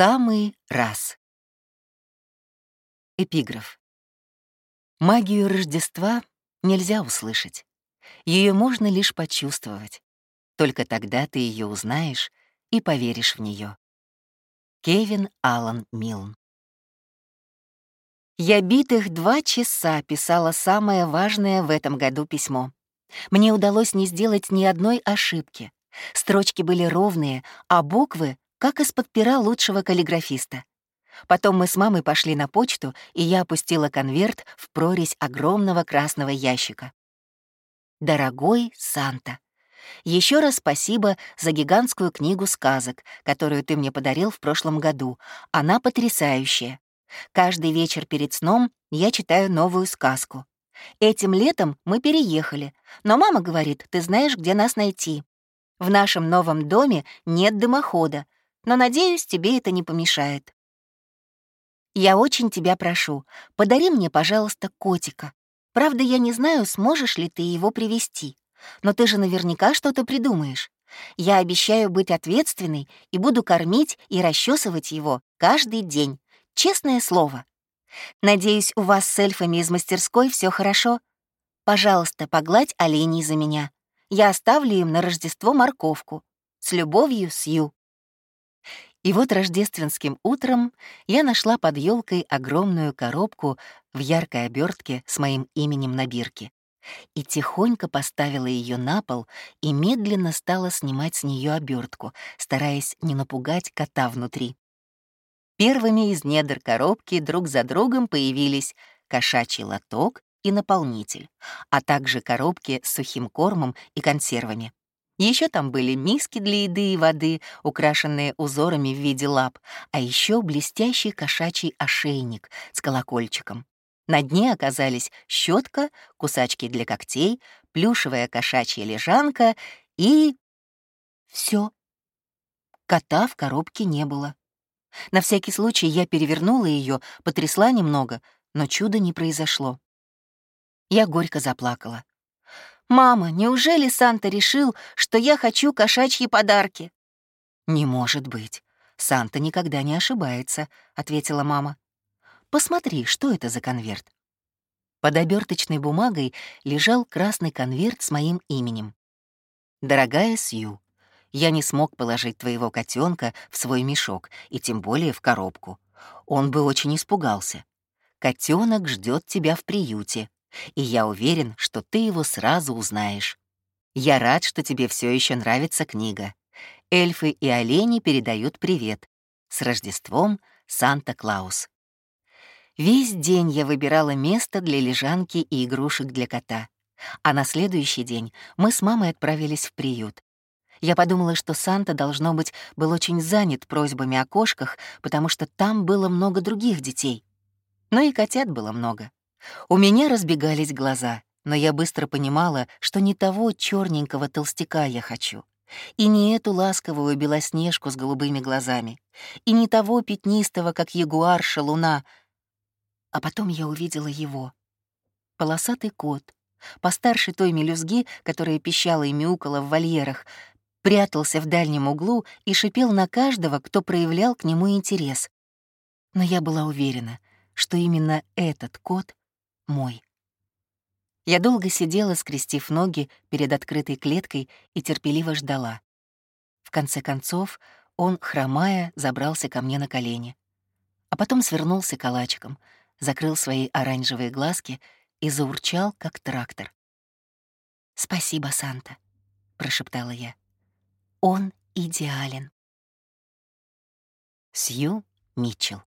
Самый раз. Эпиграф. Магию Рождества нельзя услышать. Ее можно лишь почувствовать. Только тогда ты ее узнаешь и поверишь в нее. Кевин Аллан Милн. Я битых два часа писала самое важное в этом году письмо. Мне удалось не сделать ни одной ошибки. Строчки были ровные, а буквы — как из-под пера лучшего каллиграфиста. Потом мы с мамой пошли на почту, и я опустила конверт в прорезь огромного красного ящика. Дорогой Санта, еще раз спасибо за гигантскую книгу сказок, которую ты мне подарил в прошлом году. Она потрясающая. Каждый вечер перед сном я читаю новую сказку. Этим летом мы переехали, но мама говорит, ты знаешь, где нас найти. В нашем новом доме нет дымохода, но, надеюсь, тебе это не помешает. Я очень тебя прошу, подари мне, пожалуйста, котика. Правда, я не знаю, сможешь ли ты его привести, но ты же наверняка что-то придумаешь. Я обещаю быть ответственной и буду кормить и расчесывать его каждый день. Честное слово. Надеюсь, у вас с эльфами из мастерской все хорошо. Пожалуйста, погладь оленей за меня. Я оставлю им на Рождество морковку. С любовью, Сью. И вот рождественским утром я нашла под елкой огромную коробку в яркой обертке с моим именем на бирке и тихонько поставила ее на пол и медленно стала снимать с нее обертку, стараясь не напугать кота внутри. Первыми из недр коробки друг за другом появились кошачий лоток и наполнитель, а также коробки с сухим кормом и консервами. Еще там были миски для еды и воды, украшенные узорами в виде лап, а еще блестящий кошачий ошейник с колокольчиком. На дне оказались щетка, кусачки для когтей, плюшевая кошачья лежанка и... все. Кота в коробке не было. На всякий случай я перевернула ее, потрясла немного, но чуда не произошло. Я горько заплакала. «Мама, неужели Санта решил, что я хочу кошачьи подарки?» «Не может быть. Санта никогда не ошибается», — ответила мама. «Посмотри, что это за конверт?» Под оберточной бумагой лежал красный конверт с моим именем. «Дорогая Сью, я не смог положить твоего котенка в свой мешок, и тем более в коробку. Он бы очень испугался. Котенок ждет тебя в приюте и я уверен, что ты его сразу узнаешь. Я рад, что тебе все еще нравится книга. Эльфы и олени передают привет. С Рождеством, Санта-Клаус. Весь день я выбирала место для лежанки и игрушек для кота. А на следующий день мы с мамой отправились в приют. Я подумала, что Санта, должно быть, был очень занят просьбами о кошках, потому что там было много других детей. Но и котят было много. У меня разбегались глаза, но я быстро понимала, что не того черненького толстяка я хочу. И не эту ласковую белоснежку с голубыми глазами, и не того пятнистого, как ягуарша луна. А потом я увидела его. Полосатый кот, постарше той мелюзги, которая пищала и мяукала в вольерах, прятался в дальнем углу и шипел на каждого, кто проявлял к нему интерес. Но я была уверена, что именно этот кот мой. Я долго сидела, скрестив ноги перед открытой клеткой и терпеливо ждала. В конце концов, он, хромая, забрался ко мне на колени. А потом свернулся калачиком, закрыл свои оранжевые глазки и заурчал, как трактор. «Спасибо, Санта», — прошептала я. «Он идеален». Сью Митчелл